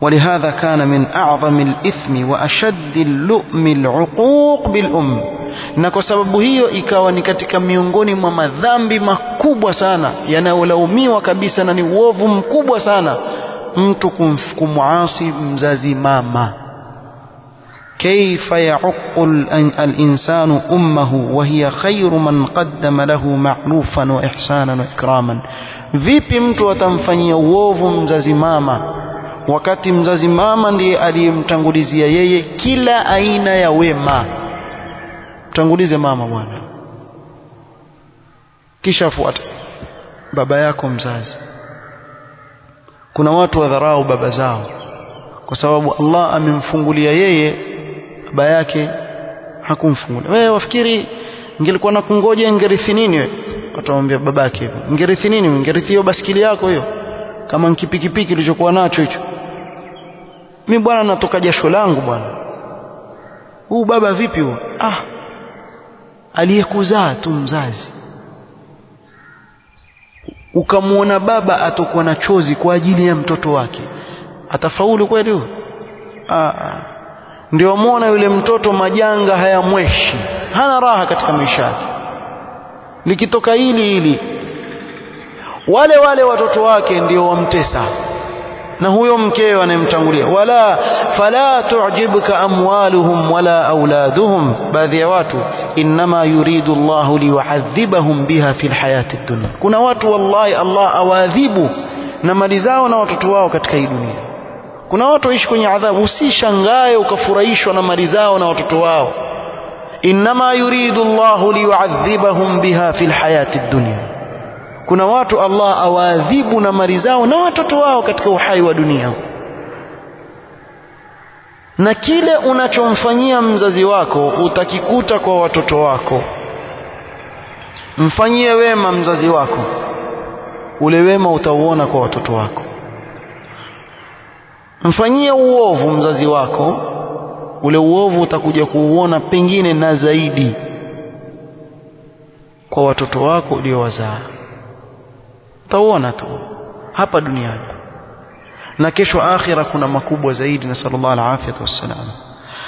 ولهذا كان من أعظم الإثم وأشد اللؤم العقوق بالأم. نكو سبب هيو إكاوة نكتك ميونغوني مما ذنب ما كوبا سانا يناو لو ميوة كبيسة ناني ووفم كوبا سانا متكم فكم عاصي مزازي ماما كيف يعق الإنسان أمه وهي خير من قدم له معروفا وإحسانا وإكراما في بمتو تنفني ووفم ماما wakati mzazi mama ndiye aliyemtangulizia yeye kila aina ya wema. Mtangulize mama bwana. Kisha fuata. Baba yako mzazi. Kuna watu wadharau baba zao. Kwa sababu Allah amemfungulia yeye baba yake hakumfungulia wewe wafikiri ngilikuwa na kungoja ingerithi nini wewe? Atamwambia babake hivyo ingerithi nini ingerithi hiyo basikili yako hiyo. Kama nkipikipiki ulichokuwa nacho hicho mimi bwana natoka jasho langu bwana. Huu baba vipi huu ah aliyekuzaa tu mzazi. Ukamwona baba atakuwa na chozi kwa ajili ya mtoto wake. Atafaulu kweli huyo ah ndio muona yule mtoto majanga hayamweshi. Hana raha katika maisha yake. Likitoka hili hili wale wale watoto wake ndio wamtesa na huyo mkeo anayemtangulia wala fala tu'jibka amwaluhum wala auladuhum baadhi ya watu inma yuridu Allah liyu'adhibahum biha fil hayati dunya kuna watu wallahi Allah awaadhibu na mali zao na watoto wao katika hii dunia kuna watu waishi kwenye adhabu usishangae ukafurahishwa na mali zao na watoto wao inma yuridu Allah liyu'adhibahum biha fil hayati dunya kuna watu Allah awaadhibu na mali zao na watoto wao katika uhai wa dunia. Na kile unachomfanyia mzazi wako utakikuta kwa watoto wako. Mfanyie wema mzazi wako. Ule wema utauona kwa watoto wako. Mfanyie uovu mzazi wako. Ule uovu utakuja kuuona pengine na zaidi. Kwa watoto wako uliowazaa utauona tu hapa duniani na kesho akhira kuna makubwa zaidi na sallallahu alaihi wasallam